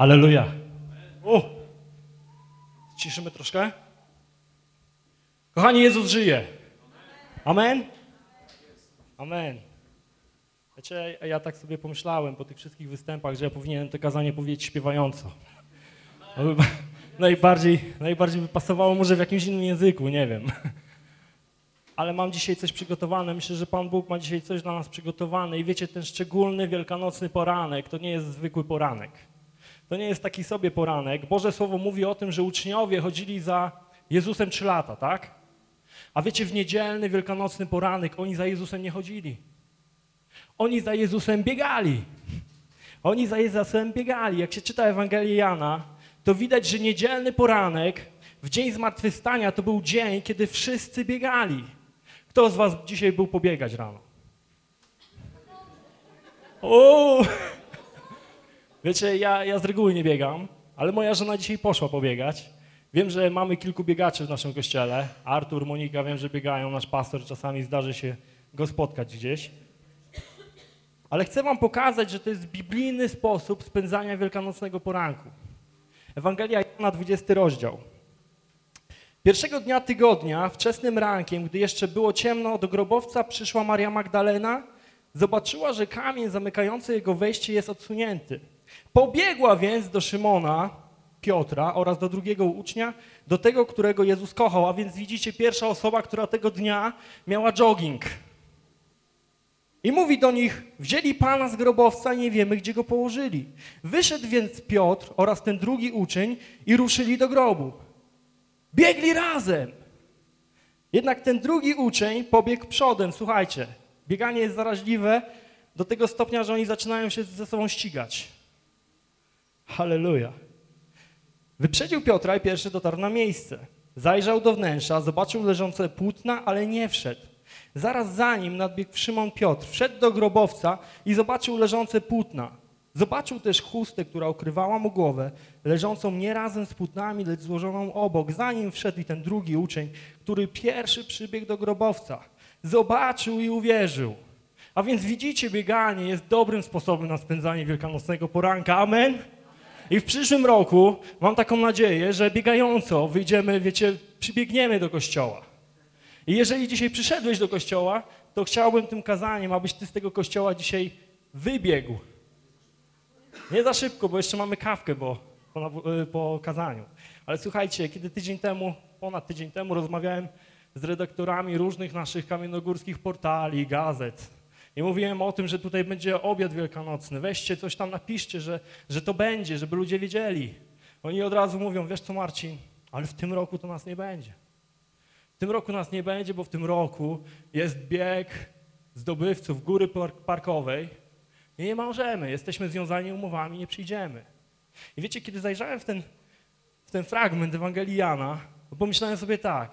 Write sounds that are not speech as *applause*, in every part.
Aleluja. O! Ciszymy troszkę. Kochani, Jezus żyje. Amen? Amen. Wiecie, ja tak sobie pomyślałem po tych wszystkich występach, że ja powinienem to kazanie powiedzieć śpiewająco. *laughs* Najbardziej, najbardziej by pasowało może w jakimś innym języku, nie wiem. Ale mam dzisiaj coś przygotowane. Myślę, że Pan Bóg ma dzisiaj coś dla nas przygotowane. I wiecie, ten szczególny wielkanocny poranek to nie jest zwykły poranek. To nie jest taki sobie poranek. Boże Słowo mówi o tym, że uczniowie chodzili za Jezusem trzy lata, tak? A wiecie, w niedzielny wielkanocny poranek oni za Jezusem nie chodzili. Oni za Jezusem biegali. Oni za Jezusem biegali. Jak się czyta Ewangelię Jana, to widać, że niedzielny poranek w dzień zmartwychwstania to był dzień, kiedy wszyscy biegali. Kto z was dzisiaj był pobiegać rano? O! Wiecie, ja, ja z reguły nie biegam, ale moja żona dzisiaj poszła pobiegać. Wiem, że mamy kilku biegaczy w naszym kościele. Artur, Monika, wiem, że biegają. Nasz pastor czasami zdarzy się go spotkać gdzieś. Ale chcę wam pokazać, że to jest biblijny sposób spędzania wielkanocnego poranku. Ewangelia Jana, 20 rozdział. Pierwszego dnia tygodnia, wczesnym rankiem, gdy jeszcze było ciemno, do grobowca przyszła Maria Magdalena, zobaczyła, że kamień zamykający jego wejście jest odsunięty. Pobiegła więc do Szymona, Piotra oraz do drugiego ucznia, do tego, którego Jezus kochał. A więc widzicie, pierwsza osoba, która tego dnia miała jogging. I mówi do nich, wzięli Pana z grobowca nie wiemy, gdzie go położyli. Wyszedł więc Piotr oraz ten drugi uczeń i ruszyli do grobu. Biegli razem. Jednak ten drugi uczeń pobiegł przodem. Słuchajcie, bieganie jest zaraźliwe do tego stopnia, że oni zaczynają się ze sobą ścigać. Halleluja. Wyprzedził Piotra i pierwszy dotarł na miejsce. Zajrzał do wnętrza, zobaczył leżące płótna, ale nie wszedł. Zaraz za nim nadbiegł Szymon Piotr. Wszedł do grobowca i zobaczył leżące płótna. Zobaczył też chustę, która okrywała mu głowę, leżącą nie razem z płótnami, lecz złożoną obok. Za nim wszedł i ten drugi uczeń, który pierwszy przybiegł do grobowca. Zobaczył i uwierzył. A więc widzicie, bieganie jest dobrym sposobem na spędzanie wielkanocnego poranka. Amen? I w przyszłym roku mam taką nadzieję, że biegająco wyjdziemy, wiecie, przybiegniemy do kościoła. I jeżeli dzisiaj przyszedłeś do kościoła, to chciałbym tym kazaniem, abyś ty z tego kościoła dzisiaj wybiegł. Nie za szybko, bo jeszcze mamy kawkę bo, po, y, po kazaniu. Ale słuchajcie, kiedy tydzień temu, ponad tydzień temu rozmawiałem z redaktorami różnych naszych kamiennogórskich portali, gazet i mówiłem o tym, że tutaj będzie obiad wielkanocny. Weźcie coś tam, napiszcie, że, że to będzie, żeby ludzie wiedzieli. Oni od razu mówią, wiesz co Marcin, ale w tym roku to nas nie będzie. W tym roku nas nie będzie, bo w tym roku jest bieg zdobywców góry par- parkowej i nie możemy, jesteśmy związani umowami, nie przyjdziemy. I wiecie, kiedy zajrzałem w ten, w ten fragment Ewangelii Jana, pomyślałem sobie tak,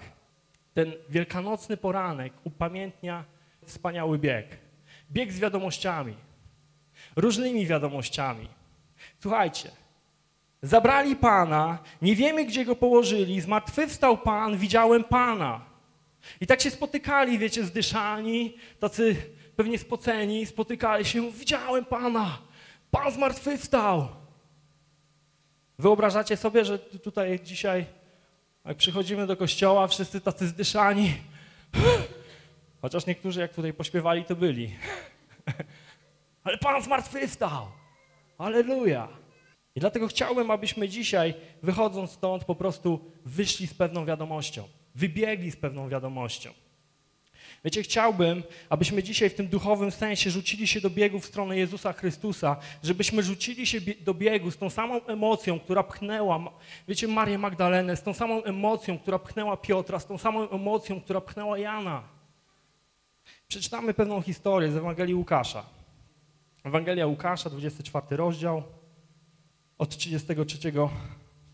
ten wielkanocny poranek upamiętnia wspaniały bieg. Bieg z wiadomościami, różnymi wiadomościami. Słuchajcie, Zabrali Pana, nie wiemy, gdzie go położyli, zmartwychwstał Pan, widziałem Pana. I tak się spotykali, wiecie, zdyszani, tacy pewnie spoceni, spotykali się, widziałem Pana, Pan zmartwychwstał. Wyobrażacie sobie, że tu- tutaj dzisiaj, jak przychodzimy do kościoła, wszyscy tacy zdyszani, chociaż niektórzy, jak tutaj pośpiewali, to byli. *laughs* Ale Pan zmartwychwstał. Aleluja. I dlatego chciałbym, abyśmy dzisiaj, wychodząc stąd, po prostu wyszli z pewną wiadomością, wybiegli z pewną wiadomością. Wiecie, chciałbym, abyśmy dzisiaj w tym duchowym sensie rzucili się do biegu w stronę Jezusa Chrystusa, żebyśmy rzucili się do biegu z tą samą emocją, która pchnęła, wiecie, Marię Magdalenę, z tą samą emocją, która pchnęła Piotra, z tą samą emocją, która pchnęła Jana. Przeczytamy pewną historię z Ewangelii Łukasza. Ewangelia Łukasza, 24 rozdział. Od 33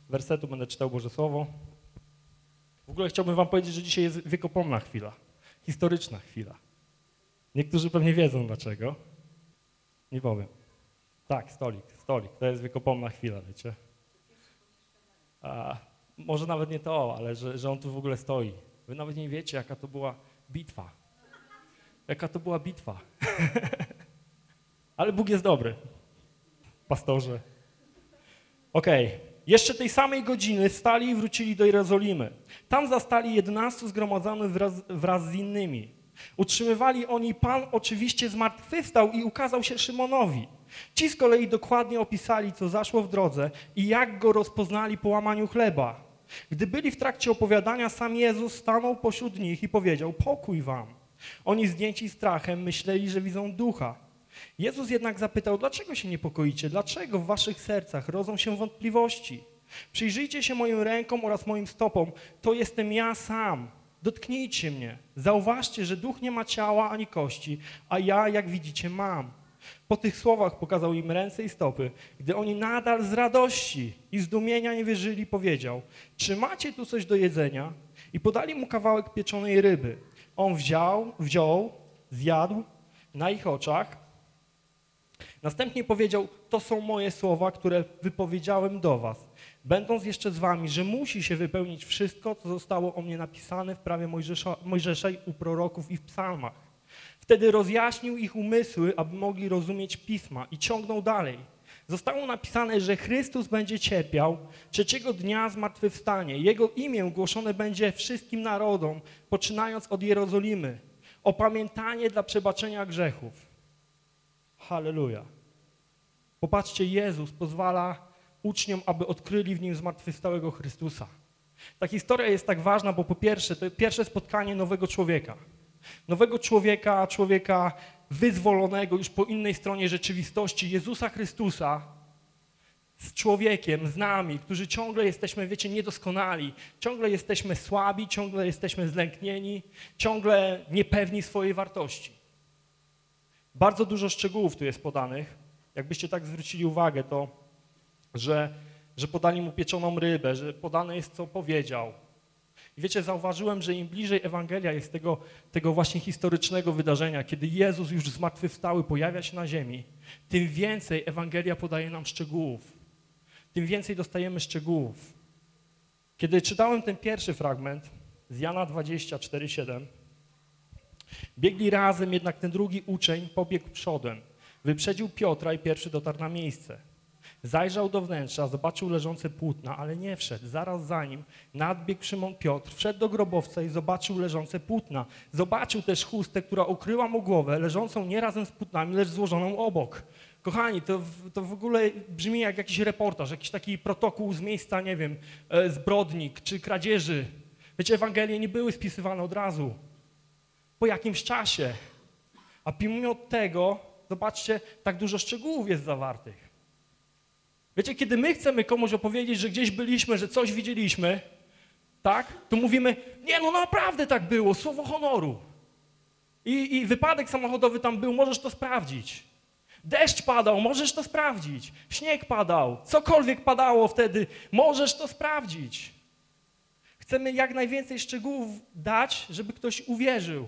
wersetu będę czytał Boże Słowo. W ogóle chciałbym wam powiedzieć, że dzisiaj jest wiekopomna chwila, historyczna chwila. Niektórzy pewnie wiedzą dlaczego. Nie powiem. Tak, stolik, stolik. To jest wiekopomna chwila, wiecie. A, może nawet nie to, ale że, że on tu w ogóle stoi. Wy nawet nie wiecie, jaka to była bitwa. Jaka to była bitwa. *laughs* ale Bóg jest dobry. Pastorze. Okej. Jeszcze tej samej godziny stali i wrócili do Jerozolimy. Tam zastali jedenastu zgromadzonych wraz, wraz z innymi. Utrzymywali oni, Pan oczywiście zmartwychwstał i ukazał się Szymonowi. Ci z kolei dokładnie opisali, co zaszło w drodze i jak go rozpoznali po łamaniu chleba. Gdy byli w trakcie opowiadania, sam Jezus stanął pośród nich i powiedział, pokój wam. Oni zdjęci strachem myśleli, że widzą ducha. Jezus jednak zapytał, dlaczego się niepokoicie? Dlaczego w waszych sercach rodzą się wątpliwości? Przyjrzyjcie się moim rękom oraz moim stopom. To jestem ja sam. Dotknijcie mnie. Zauważcie, że duch nie ma ciała ani kości, a ja, jak widzicie, mam. Po tych słowach pokazał im ręce i stopy. Gdy oni nadal z radości i zdumienia nie wierzyli, powiedział, czy macie tu coś do jedzenia? I podali mu kawałek pieczonej ryby. On wziął, wziął, zjadł na ich oczach. Następnie powiedział, to są moje słowa, które wypowiedziałem do was, będąc jeszcze z wami, że musi się wypełnić wszystko, co zostało o mnie napisane w prawie Mojżesza, i u proroków i w psalmach. Wtedy rozjaśnił ich umysły, aby mogli rozumieć Pisma i ciągnął dalej. Zostało napisane, że Chrystus będzie cierpiał, trzeciego dnia zmartwychwstanie. Jego imię głoszone będzie wszystkim narodom, poczynając od Jerozolimy. Opamiętanie dla przebaczenia grzechów. Halleluja. Popatrzcie, Jezus pozwala uczniom, aby odkryli w nim zmartwychwstałego Chrystusa. Ta historia jest tak ważna, bo po pierwsze, to pierwsze spotkanie nowego człowieka. Nowego człowieka, człowieka wyzwolonego już po innej stronie rzeczywistości, Jezusa Chrystusa z człowiekiem, z nami, którzy ciągle jesteśmy, wiecie, niedoskonali, ciągle jesteśmy słabi, ciągle jesteśmy zlęknieni, ciągle niepewni swojej wartości. Bardzo dużo szczegółów tu jest podanych. Jakbyście tak zwrócili uwagę, to że, że podali mu pieczoną rybę, że podane jest, co powiedział. I wiecie, zauważyłem, że im bliżej Ewangelia jest tego, tego właśnie historycznego wydarzenia, kiedy Jezus już zmartwychwstały pojawia się na ziemi, tym więcej Ewangelia podaje nam szczegółów. Tym więcej dostajemy szczegółów. Kiedy czytałem ten pierwszy fragment z Jana 24:7, biegli razem, jednak ten drugi uczeń pobiegł przodem. Wyprzedził Piotra i pierwszy dotarł na miejsce. Zajrzał do wnętrza, zobaczył leżące płótna, ale nie wszedł. Zaraz za nim nadbiegł Szymon Piotr, wszedł do grobowca i zobaczył leżące płótna. Zobaczył też chustę, która ukryła mu głowę, leżącą nie razem z płótnami, lecz złożoną obok. Kochani, to, to w ogóle brzmi jak jakiś reportaż, jakiś taki protokół z miejsca, nie wiem, e, zbrodni czy kradzieży. Wiecie, Ewangelie nie były spisywane od razu. Po jakimś czasie. A pomimo tego, zobaczcie, tak dużo szczegółów jest zawartych. Wiecie, kiedy my chcemy komuś opowiedzieć, że gdzieś byliśmy, że coś widzieliśmy, tak, to mówimy, nie no naprawdę tak było, słowo honoru. I, I wypadek samochodowy tam był, możesz to sprawdzić. Deszcz padał, możesz to sprawdzić. Śnieg padał, cokolwiek padało wtedy, możesz to sprawdzić. Chcemy jak najwięcej szczegółów dać, żeby ktoś uwierzył.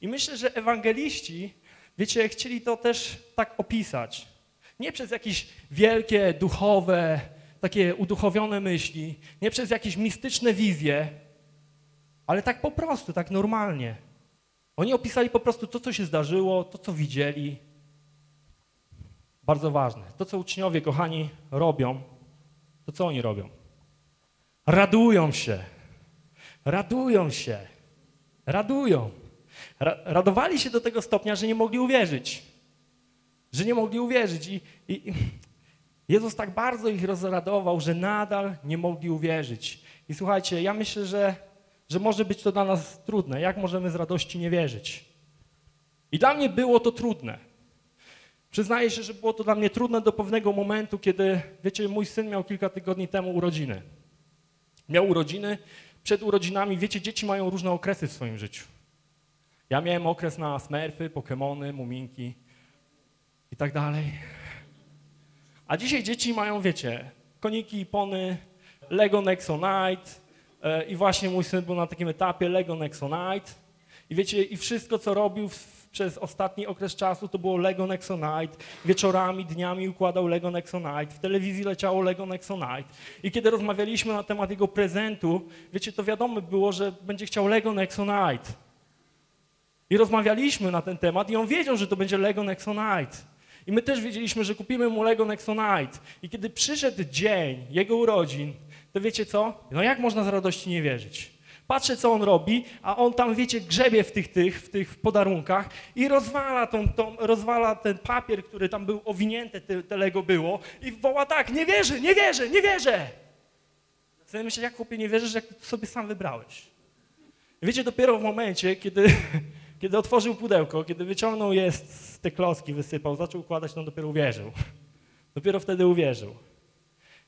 I myślę, że ewangeliści, wiecie, chcieli to też tak opisać. Nie przez jakieś wielkie, duchowe, takie uduchowione myśli, nie przez jakieś mistyczne wizje, ale tak po prostu, tak normalnie. Oni opisali po prostu to, co się zdarzyło, to, co widzieli. Bardzo ważne. To, co uczniowie, kochani, robią, to co oni robią? Radują się. Radują się. Radują. Ra radowali się do tego stopnia, że nie mogli uwierzyć. Że nie mogli uwierzyć. I, i, Jezus tak bardzo ich rozradował, że nadal nie mogli uwierzyć. I słuchajcie, ja myślę, że, że może być to dla nas trudne. Jak możemy z radości nie wierzyć? I dla mnie było to trudne. Przyznaję się, że było to dla mnie trudne do pewnego momentu, kiedy, wiecie, mój syn miał kilka tygodni temu urodziny. Miał urodziny, przed urodzinami, wiecie, dzieci mają różne okresy w swoim życiu. Ja miałem okres na smerfy, pokemony, muminki i tak dalej. A dzisiaj dzieci mają, wiecie, koniki, pony, Lego Nexonite e, i właśnie mój syn był na takim etapie Lego Nexonite i wiecie, i wszystko, co robił w, przez ostatni okres czasu, to było Lego Nexonite. Wieczorami, dniami układał Lego Nexonite. W telewizji leciało Lego Nexonite. I kiedy rozmawialiśmy na temat jego prezentu, wiecie, to wiadomo było, że będzie chciał Lego Nexonite. I rozmawialiśmy na ten temat i on wiedział, że to będzie Lego Nexonite. I my też wiedzieliśmy, że kupimy mu Lego Nexonite. I kiedy przyszedł dzień jego urodzin, to wiecie co? No jak można z radości nie wierzyć? Patrzę, co on robi, a on tam, wiecie, grzebie w tych, tych, w tych podarunkach i rozwala, tą, tą, rozwala ten papier, który tam był owinięty, te, te Lego było i woła tak, nie wierzę, nie wierzę, nie wierzę. Sobie myślę, jak chłopie nie wierzysz, jak sobie sam wybrałeś. Wiecie, dopiero w momencie, kiedy, *laughs* kiedy otworzył pudełko, kiedy wyciągnął je z te kloski, wysypał, zaczął układać, no dopiero uwierzył. *laughs* Dopiero wtedy uwierzył.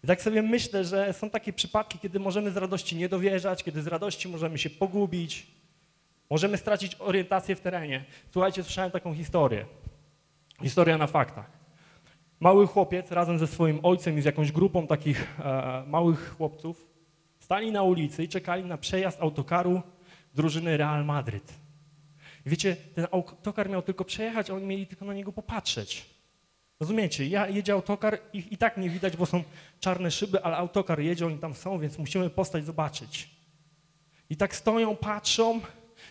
I tak sobie myślę, że są takie przypadki, kiedy możemy z radości nie dowierzać, kiedy z radości możemy się pogubić, możemy stracić orientację w terenie. Słuchajcie, słyszałem taką historię. Historia na faktach. Mały chłopiec razem ze swoim ojcem i z jakąś grupą takich e, małych chłopców stali na ulicy i czekali na przejazd autokaru drużyny Real Madryt. Wiecie, ten autokar miał tylko przejechać, a oni mieli tylko na niego popatrzeć. Rozumiecie? Ja jedzie autokar, ich i tak nie widać, bo są czarne szyby, ale autokar jedzie, oni tam są, więc musimy postać zobaczyć. I tak stoją, patrzą,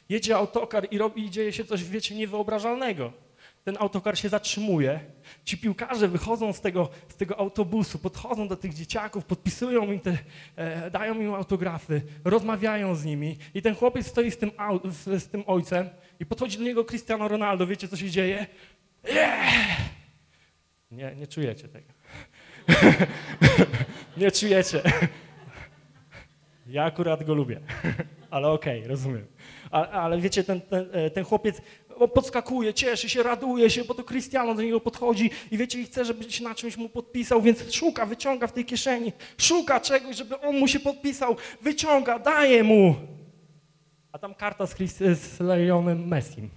jedzie autokar i robi, i dzieje się coś, wiecie, niewyobrażalnego. Ten autokar się zatrzymuje, ci piłkarze wychodzą z tego, z tego autobusu, podchodzą do tych dzieciaków, podpisują im te, e, dają im autografy, rozmawiają z nimi i ten chłopiec stoi z tym, z, z tym ojcem i podchodzi do niego Cristiano Ronaldo, wiecie co się dzieje? Yeah! Nie, nie czujecie tego. *laughs* nie czujecie. Ja akurat go lubię, *laughs* ale okej, okay, rozumiem. Ale, ale wiecie, ten, ten, ten chłopiec podskakuje, cieszy się, raduje się, bo to Cristiano do niego podchodzi i wiecie, i chce, żeby się na czymś mu podpisał, więc szuka, wyciąga w tej kieszeni, szuka czegoś, żeby on mu się podpisał, wyciąga, daje mu. A tam karta z, Christ z Leonem Messim.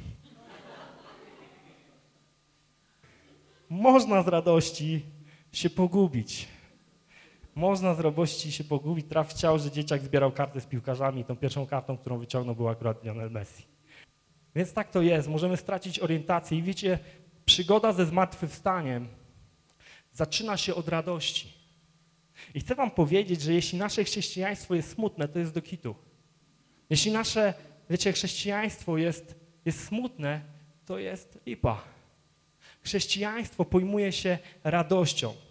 Można z radości się pogubić. Można z radości się pogubić. Traf chciał, że dzieciak zbierał karty z piłkarzami. Tą pierwszą kartą, którą wyciągnął, był akurat Lionel Messi. Więc tak to jest. Możemy stracić orientację. I wiecie, przygoda ze zmartwychwstaniem zaczyna się od radości. I chcę wam powiedzieć, że jeśli nasze chrześcijaństwo jest smutne, to jest do kitu. Jeśli nasze, wiecie, chrześcijaństwo jest, jest smutne, to jest lipa. Chrześcijaństwo pojmuje się radością.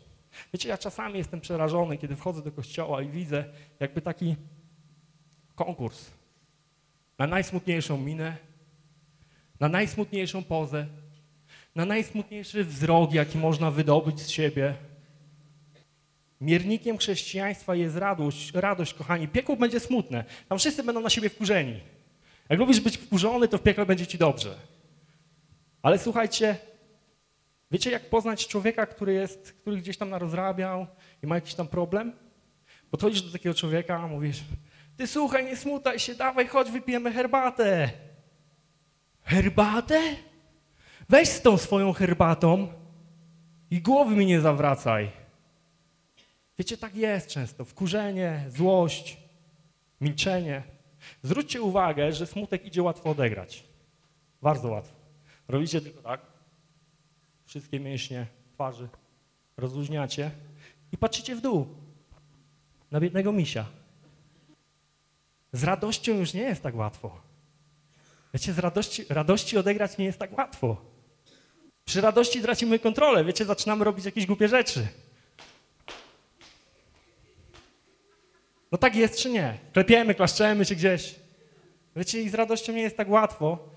Wiecie, ja czasami jestem przerażony, kiedy wchodzę do kościoła i widzę jakby taki konkurs na najsmutniejszą minę, na najsmutniejszą pozę, na najsmutniejszy wzrok, jaki można wydobyć z siebie. Miernikiem chrześcijaństwa jest radość, radość, kochani. Piekło będzie smutne. Tam wszyscy będą na siebie wkurzeni. Jak lubisz być wkurzony, to w piekle będzie ci dobrze. Ale słuchajcie, Wiecie, jak poznać człowieka, który, jest, który gdzieś tam narozrabiał i ma jakiś tam problem? Podchodzisz do takiego człowieka, a mówisz, ty słuchaj, nie smutaj się, dawaj, chodź, wypijemy herbatę. Herbatę? Weź z tą swoją herbatą i głowy mi nie zawracaj. Wiecie, tak jest często. Wkurzenie, złość, milczenie. Zwróćcie uwagę, że smutek idzie łatwo odegrać. Bardzo łatwo. Robicie tylko tak wszystkie mięśnie twarzy rozluźniacie i patrzycie w dół na biednego misia. Z radością już nie jest tak łatwo. Wiecie, z radości, radości odegrać nie jest tak łatwo. Przy radości tracimy kontrolę, wiecie, zaczynamy robić jakieś głupie rzeczy. No tak jest czy nie? Klepiemy, klaszczemy się gdzieś. Wiecie, i z radością nie jest tak łatwo,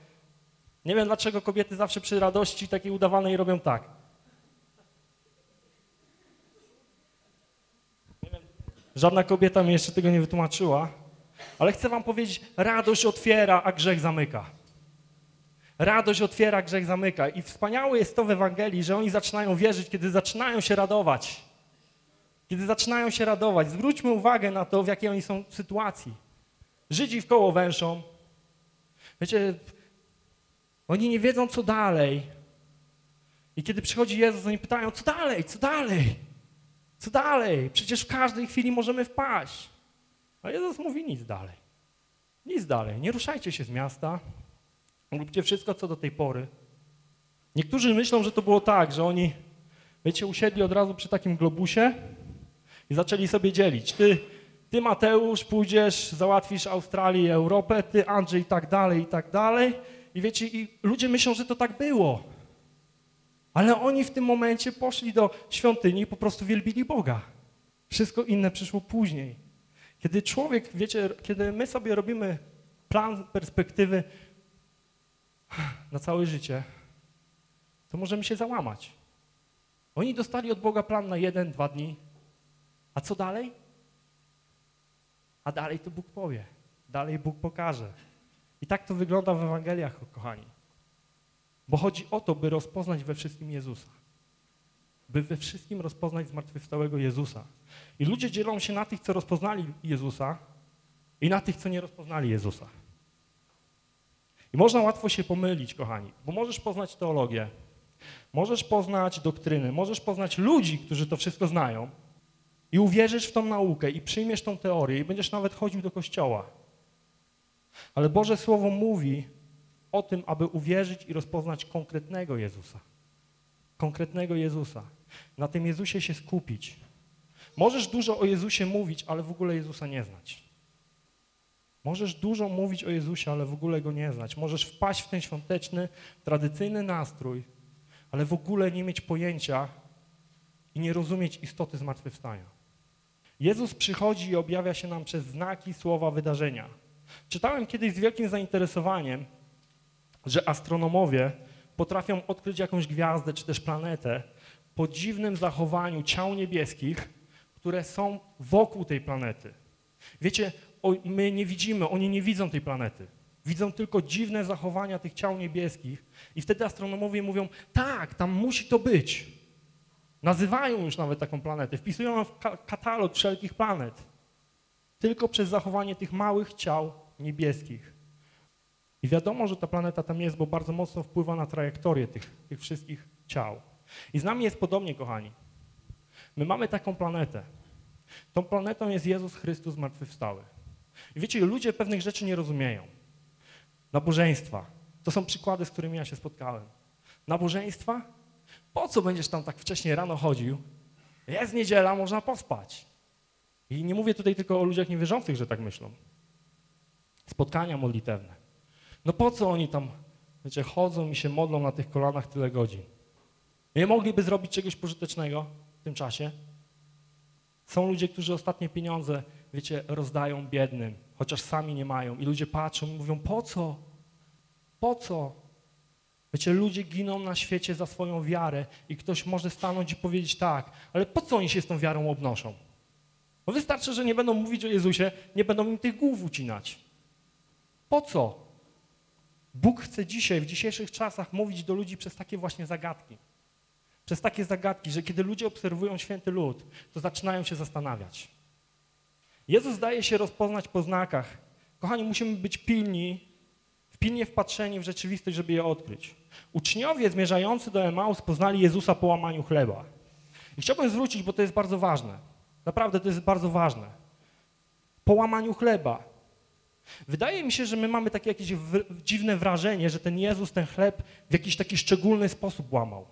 nie wiem, dlaczego kobiety zawsze przy radości takiej udawanej robią tak. Żadna kobieta mi jeszcze tego nie wytłumaczyła, ale chcę wam powiedzieć, radość otwiera, a grzech zamyka. Radość otwiera, grzech zamyka. I wspaniałe jest to w Ewangelii, że oni zaczynają wierzyć, kiedy zaczynają się radować. Kiedy zaczynają się radować. Zwróćmy uwagę na to, w jakiej oni są sytuacji. Żydzi w koło węszą. Wiecie, oni nie wiedzą, co dalej. I kiedy przychodzi Jezus, oni pytają, co dalej, co dalej? Co dalej? Przecież w każdej chwili możemy wpaść. A Jezus mówi, nic dalej. Nic dalej. Nie ruszajcie się z miasta. Róbcie wszystko, co do tej pory. Niektórzy myślą, że to było tak, że oni, wiecie, usiedli od razu przy takim globusie i zaczęli sobie dzielić. Ty, ty Mateusz, pójdziesz, załatwisz Australię, Europę, ty Andrzej i tak dalej, i tak dalej. I wiecie, i ludzie myślą, że to tak było. Ale oni w tym momencie poszli do świątyni i po prostu wielbili Boga. Wszystko inne przyszło później. Kiedy człowiek, wiecie, kiedy my sobie robimy plan perspektywy na całe życie, to możemy się załamać. Oni dostali od Boga plan na jeden, dwa dni. A co dalej? A dalej to Bóg powie. Dalej Bóg pokaże. I tak to wygląda w Ewangeliach, kochani. Bo chodzi o to, by rozpoznać we wszystkim Jezusa. By we wszystkim rozpoznać zmartwychwstałego Jezusa. I ludzie dzielą się na tych, co rozpoznali Jezusa i na tych, co nie rozpoznali Jezusa. I można łatwo się pomylić, kochani, bo możesz poznać teologię, możesz poznać doktryny, możesz poznać ludzi, którzy to wszystko znają i uwierzysz w tą naukę i przyjmiesz tą teorię i będziesz nawet chodził do kościoła. Ale Boże Słowo mówi o tym, aby uwierzyć i rozpoznać konkretnego Jezusa. Konkretnego Jezusa. Na tym Jezusie się skupić. Możesz dużo o Jezusie mówić, ale w ogóle Jezusa nie znać. Możesz dużo mówić o Jezusie, ale w ogóle Go nie znać. Możesz wpaść w ten świąteczny, tradycyjny nastrój, ale w ogóle nie mieć pojęcia i nie rozumieć istoty zmartwychwstania. Jezus przychodzi i objawia się nam przez znaki, słowa, wydarzenia. Czytałem kiedyś z wielkim zainteresowaniem, że astronomowie potrafią odkryć jakąś gwiazdę czy też planetę po dziwnym zachowaniu ciał niebieskich, które są wokół tej planety. Wiecie, my nie widzimy, oni nie widzą tej planety. Widzą tylko dziwne zachowania tych ciał niebieskich i wtedy astronomowie mówią, tak, tam musi to być. Nazywają już nawet taką planetę, wpisują ją w ka katalog wszelkich planet. Tylko przez zachowanie tych małych ciał niebieskich. I wiadomo, że ta planeta tam jest, bo bardzo mocno wpływa na trajektorię tych, tych wszystkich ciał. I z nami jest podobnie, kochani. My mamy taką planetę. Tą planetą jest Jezus Chrystus zmartwychwstały. I wiecie, ludzie pewnych rzeczy nie rozumieją. Nabożeństwa. To są przykłady, z którymi ja się spotkałem. Nabożeństwa? Po co będziesz tam tak wcześnie rano chodził? Jest niedziela, można pospać. I nie mówię tutaj tylko o ludziach niewierzących, że tak myślą. Spotkania modlitewne. No po co oni tam, wiecie, chodzą i się modlą na tych kolanach tyle godzin? Nie mogliby zrobić czegoś pożytecznego w tym czasie? Są ludzie, którzy ostatnie pieniądze, wiecie, rozdają biednym, chociaż sami nie mają. I ludzie patrzą i mówią, po co? Po co? Wiecie, ludzie giną na świecie za swoją wiarę i ktoś może stanąć i powiedzieć tak, ale po co oni się z tą wiarą obnoszą? Bo wystarczy, że nie będą mówić o Jezusie, nie będą im tych głów ucinać. Po co? Bóg chce dzisiaj, w dzisiejszych czasach mówić do ludzi przez takie właśnie zagadki. Przez takie zagadki, że kiedy ludzie obserwują święty lud, to zaczynają się zastanawiać. Jezus daje się rozpoznać po znakach. Kochani, musimy być pilni, pilnie wpatrzeni w rzeczywistość, żeby je odkryć. Uczniowie zmierzający do Emaus poznali Jezusa po łamaniu chleba. I chciałbym zwrócić, bo to jest bardzo ważne. Naprawdę to jest bardzo ważne. Po łamaniu chleba. Wydaje mi się, że my mamy takie jakieś dziwne wrażenie, że ten Jezus ten chleb w jakiś taki szczególny sposób łamał.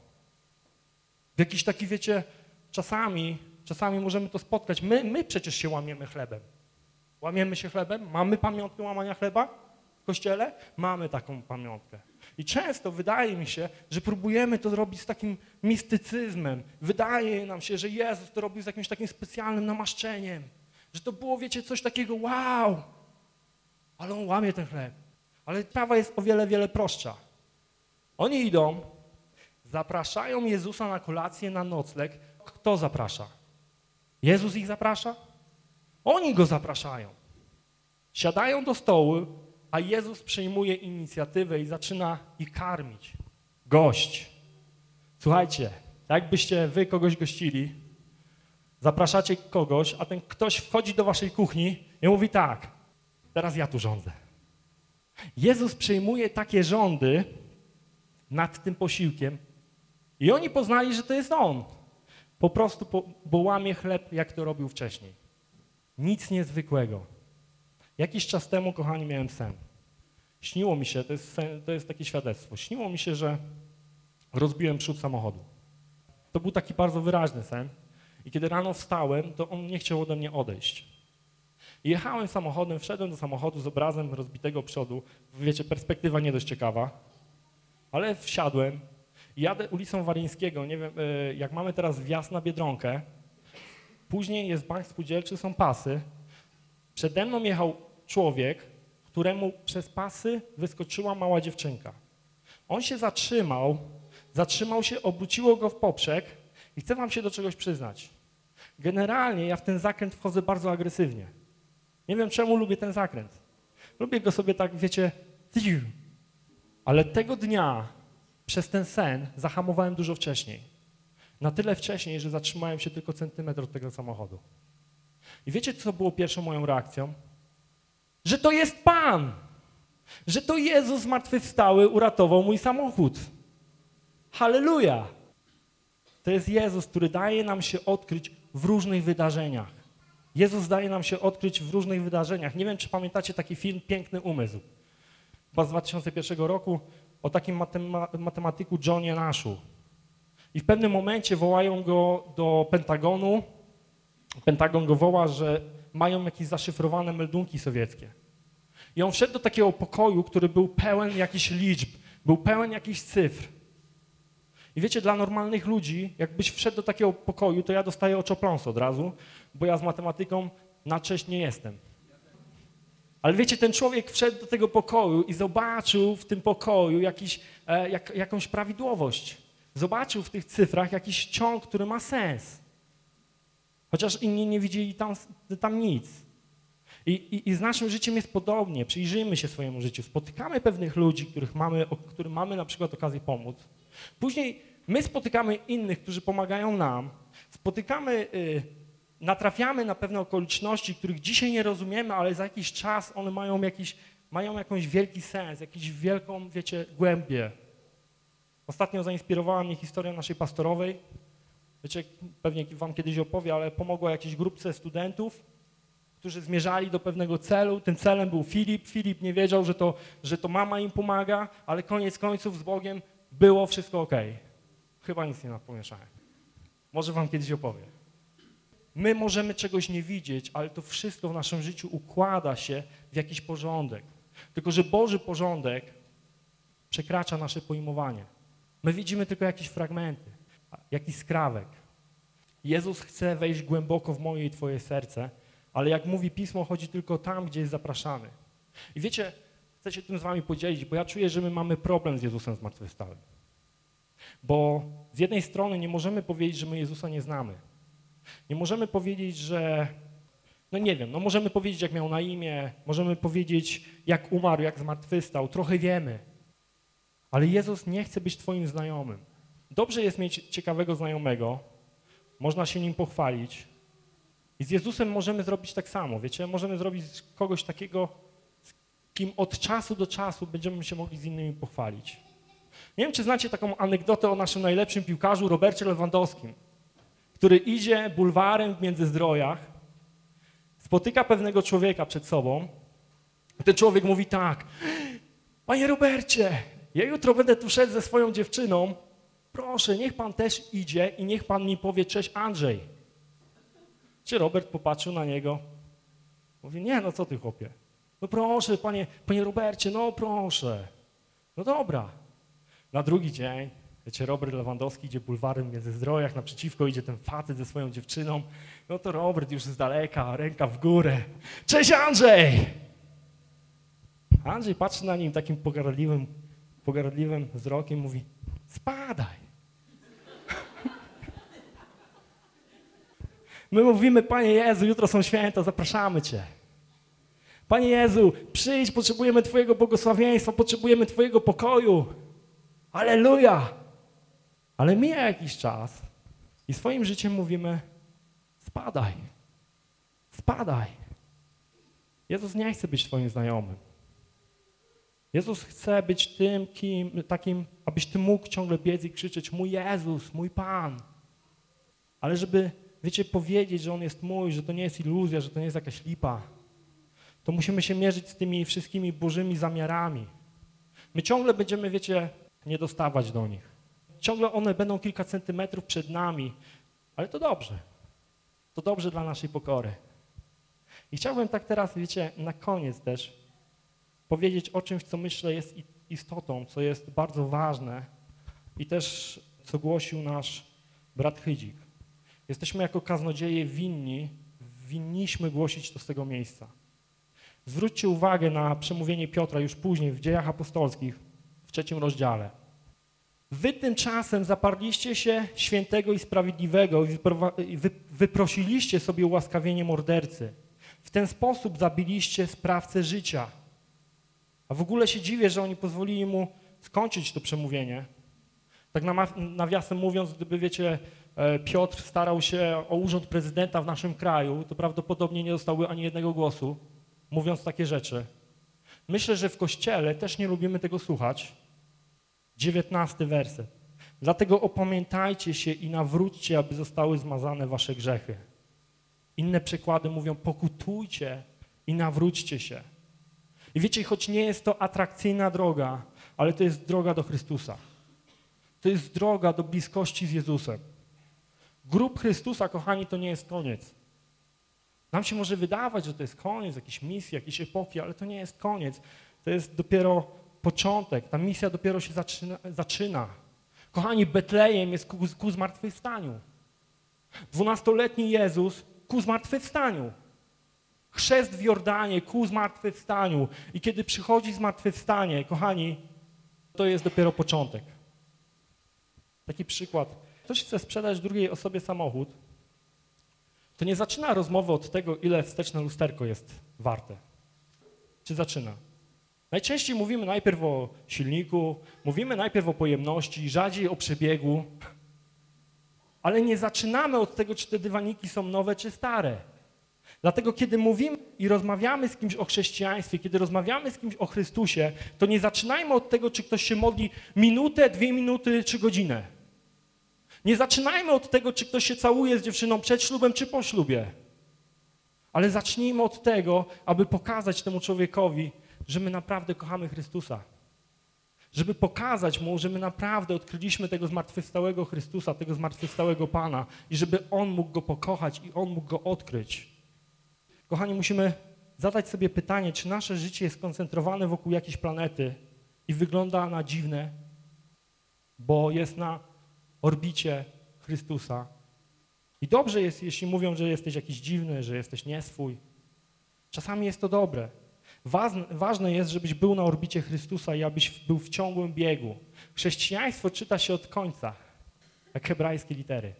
W jakiś taki, wiecie, czasami, czasami możemy to spotkać. My, my przecież się łamiemy chlebem. Łamiemy się chlebem? Mamy pamiątkę łamania chleba w kościele? Mamy taką pamiątkę. I często wydaje mi się, że próbujemy to zrobić z takim mistycyzmem. Wydaje nam się, że Jezus to robił z jakimś takim specjalnym namaszczeniem. Że to było, wiecie, coś takiego, wow, ale on łamie ten chleb. Ale sprawa jest o wiele, wiele prostsza. Oni idą, zapraszają Jezusa na kolację, na nocleg. Kto zaprasza? Jezus ich zaprasza? Oni go zapraszają. Siadają do stołu, a Jezus przejmuje inicjatywę i zaczyna ich karmić. Gość. Słuchajcie, jakbyście wy kogoś gościli, zapraszacie kogoś, a ten ktoś wchodzi do waszej kuchni i mówi tak, teraz ja tu rządzę. Jezus przejmuje takie rządy nad tym posiłkiem i oni poznali, że to jest On. Po prostu, po, bo łamie chleb, jak to robił wcześniej. Nic niezwykłego. Jakiś czas temu, kochani, miałem sen. Śniło mi się, to jest, sen, to jest takie świadectwo, śniło mi się, że rozbiłem przód samochodu. To był taki bardzo wyraźny sen. I kiedy rano wstałem, to on nie chciał ode mnie odejść. Jechałem samochodem, wszedłem do samochodu z obrazem rozbitego przodu. Wiecie, perspektywa nie dość ciekawa. Ale wsiadłem Jadę ulicą Waryńskiego, nie wiem, e, jak mamy teraz wjazd na Biedronkę, później jest bank spółdzielczy, są pasy. Przede mną jechał człowiek, któremu przez pasy wyskoczyła mała dziewczynka. On się zatrzymał, zatrzymał się, obróciło go w poprzek i chcę wam się do czegoś przyznać. Generalnie ja w ten zakręt wchodzę bardzo agresywnie. Nie wiem czemu lubię ten zakręt. Lubię go sobie tak, wiecie, ale tego dnia przez ten sen zahamowałem dużo wcześniej. Na tyle wcześniej, że zatrzymałem się tylko centymetr od tego samochodu. I wiecie, co było pierwszą moją reakcją? Że to jest Pan! Że to Jezus zmartwychwstały uratował mój samochód. Halleluja! To jest Jezus, który daje nam się odkryć w różnych wydarzeniach. Jezus daje nam się odkryć w różnych wydarzeniach. Nie wiem, czy pamiętacie taki film Piękny Umysł. Chyba z 2001 roku o takim matema matematyku Johnie Nashu. I w pewnym momencie wołają go do Pentagonu. Pentagon go woła, że mają jakieś zaszyfrowane meldunki sowieckie. I on wszedł do takiego pokoju, który był pełen jakichś liczb, był pełen jakichś cyfr. I wiecie, dla normalnych ludzi, jakbyś wszedł do takiego pokoju, to ja dostaję oczopląs od razu, bo ja z matematyką na cześć nie jestem. Ale wiecie, ten człowiek wszedł do tego pokoju i zobaczył w tym pokoju jakiś, e, jak, jakąś prawidłowość. Zobaczył w tych cyfrach jakiś ciąg, który ma sens. Chociaż inni nie widzieli tam, tam nic. I, i, I z naszym życiem jest podobnie. Przyjrzyjmy się swojemu życiu. Spotykamy pewnych ludzi, których mamy, którym mamy na przykład okazję pomóc. Później my spotykamy innych, którzy pomagają nam. Spotykamy, y, natrafiamy na pewne okoliczności, których dzisiaj nie rozumiemy, ale za jakiś czas one mają, jakiś, mają jakąś wielki sens, jakąś wielką, wiecie, głębię. Ostatnio zainspirowała mnie historia naszej pastorowej. Wiecie, pewnie wam kiedyś opowie, ale pomogła jakiejś grupce studentów, którzy zmierzali do pewnego celu. Tym celem był Filip. Filip nie wiedział, że to, że to mama im pomaga, ale koniec końców z Bogiem było wszystko ok. Chyba nic nie napomieszałem. Może wam kiedyś opowiem. My możemy czegoś nie widzieć, ale to wszystko w naszym życiu układa się w jakiś porządek. Tylko, że Boży porządek przekracza nasze pojmowanie. My widzimy tylko jakieś fragmenty, jakiś skrawek. Jezus chce wejść głęboko w moje i twoje serce, ale jak mówi Pismo, chodzi tylko tam, gdzie jest zapraszany. I wiecie, chcę się tym z wami podzielić, bo ja czuję, że my mamy problem z Jezusem zmartwychwstałym. Bo z jednej strony nie możemy powiedzieć, że my Jezusa nie znamy. Nie możemy powiedzieć, że, no nie wiem, no możemy powiedzieć, jak miał na imię, możemy powiedzieć, jak umarł, jak zmartwychwstał, trochę wiemy. Ale Jezus nie chce być twoim znajomym. Dobrze jest mieć ciekawego znajomego, można się nim pochwalić. I z Jezusem możemy zrobić tak samo, wiecie? Możemy zrobić kogoś takiego, z kim od czasu do czasu będziemy się mogli z innymi pochwalić. Nie wiem, czy znacie taką anegdotę o naszym najlepszym piłkarzu, Robercie Lewandowskim, który idzie bulwarem w Międzyzdrojach, spotyka pewnego człowieka przed sobą. Ten człowiek mówi tak, panie Robercie, ja jutro będę tu szedł ze swoją dziewczyną, proszę, niech pan też idzie i niech pan mi powie, cześć Andrzej. Czy Robert popatrzył na niego? Mówi, nie, no co ty chłopie? No proszę, panie, panie Robercie, no proszę. No dobra. Na drugi dzień, wiecie, Robert Lewandowski idzie bulwarem w Międzyzdrojach, naprzeciwko idzie ten facet ze swoją dziewczyną. No to Robert już z daleka, ręka w górę. Cześć Andrzej! Andrzej patrzy na nim takim pogardliwym, pogardliwym wzrokiem, mówi, spadaj. My mówimy, Panie Jezu, jutro są święta, zapraszamy Cię. Panie Jezu, przyjdź, potrzebujemy Twojego błogosławieństwa, potrzebujemy Twojego pokoju. Aleluja! Ale mija jakiś czas i swoim życiem mówimy, spadaj, spadaj. Jezus nie chce być Twoim znajomym. Jezus chce być tym, kim, takim, abyś Ty mógł ciągle biec i krzyczeć, mój Jezus, mój Pan. Ale żeby wiecie, powiedzieć, że On jest mój, że to nie jest iluzja, że to nie jest jakaś lipa, to musimy się mierzyć z tymi wszystkimi bożymi zamiarami. My ciągle będziemy, wiecie, nie dostawać do nich. Ciągle one będą kilka centymetrów przed nami, ale to dobrze. To dobrze dla naszej pokory. I chciałbym tak teraz, wiecie, na koniec też powiedzieć o czymś, co myślę jest istotą, co jest bardzo ważne i też co głosił nasz brat Chydzik. Jesteśmy jako kaznodzieje winni, winniśmy głosić to z tego miejsca. Zwróćcie uwagę na przemówienie Piotra już później w dziejach apostolskich w trzecim rozdziale. Wy tymczasem zaparliście się świętego i sprawiedliwego i wyprosiliście sobie ułaskawienie mordercy. W ten sposób zabiliście sprawcę życia. A w ogóle się dziwię, że oni pozwolili mu skończyć to przemówienie. Tak nawiasem mówiąc, gdyby, wiecie, Piotr starał się o urząd prezydenta w naszym kraju, to prawdopodobnie nie dostałby ani jednego głosu, mówiąc takie rzeczy. Myślę, że w Kościele też nie lubimy tego słuchać. Dziewiętnasty werset. Dlatego opamiętajcie się i nawróćcie, aby zostały zmazane wasze grzechy. Inne przykłady mówią, pokutujcie i nawróćcie się. I wiecie, choć nie jest to atrakcyjna droga, ale to jest droga do Chrystusa. To jest droga do bliskości z Jezusem. Grób Chrystusa, kochani, to nie jest koniec. Nam się może wydawać, że to jest koniec jakiejś misji, jakiejś epoki, ale to nie jest koniec. To jest dopiero początek. Ta misja dopiero się zaczyna. zaczyna. Kochani, Betlejem jest ku, ku zmartwychwstaniu. Dwunastoletni Jezus ku zmartwychwstaniu. Chrzest w Jordanie ku zmartwychwstaniu. I kiedy przychodzi zmartwychwstanie, kochani, to jest dopiero początek. Taki przykład. Ktoś chce sprzedać drugiej osobie samochód, to nie zaczyna rozmowy od tego, ile wsteczne lusterko jest warte. Czy zaczyna? Najczęściej mówimy najpierw o silniku, mówimy najpierw o pojemności, rzadziej o przebiegu, ale nie zaczynamy od tego, czy te dywaniki są nowe, czy stare. Dlatego, kiedy mówimy i rozmawiamy z kimś o chrześcijaństwie, kiedy rozmawiamy z kimś o Chrystusie, to nie zaczynajmy od tego, czy ktoś się modli minutę, dwie minuty, czy godzinę. Nie zaczynajmy od tego, czy ktoś się całuje z dziewczyną przed ślubem, czy po ślubie. Ale zacznijmy od tego, aby pokazać temu człowiekowi, że my naprawdę kochamy Chrystusa. Żeby pokazać mu, że my naprawdę odkryliśmy tego zmartwychwstałego Chrystusa, tego zmartwychwstałego Pana i żeby On mógł go pokochać i On mógł go odkryć. Kochani, musimy zadać sobie pytanie, czy nasze życie jest skoncentrowane wokół jakiejś planety i wygląda na dziwne, bo jest na orbicie Chrystusa. I dobrze jest, jeśli mówią, że jesteś jakiś dziwny, że jesteś nieswój. Czasami jest to dobre. Ważne, jest, żebyś był na orbicie Chrystusa i abyś był w ciągłym biegu. Chrześcijaństwo czyta się od końca, jak hebrajskie litery.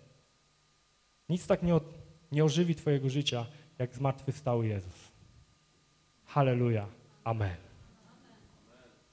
Nic tak nie, od, nie ożywi twojego życia, jak zmartwychwstały Jezus. Halleluja. Amen.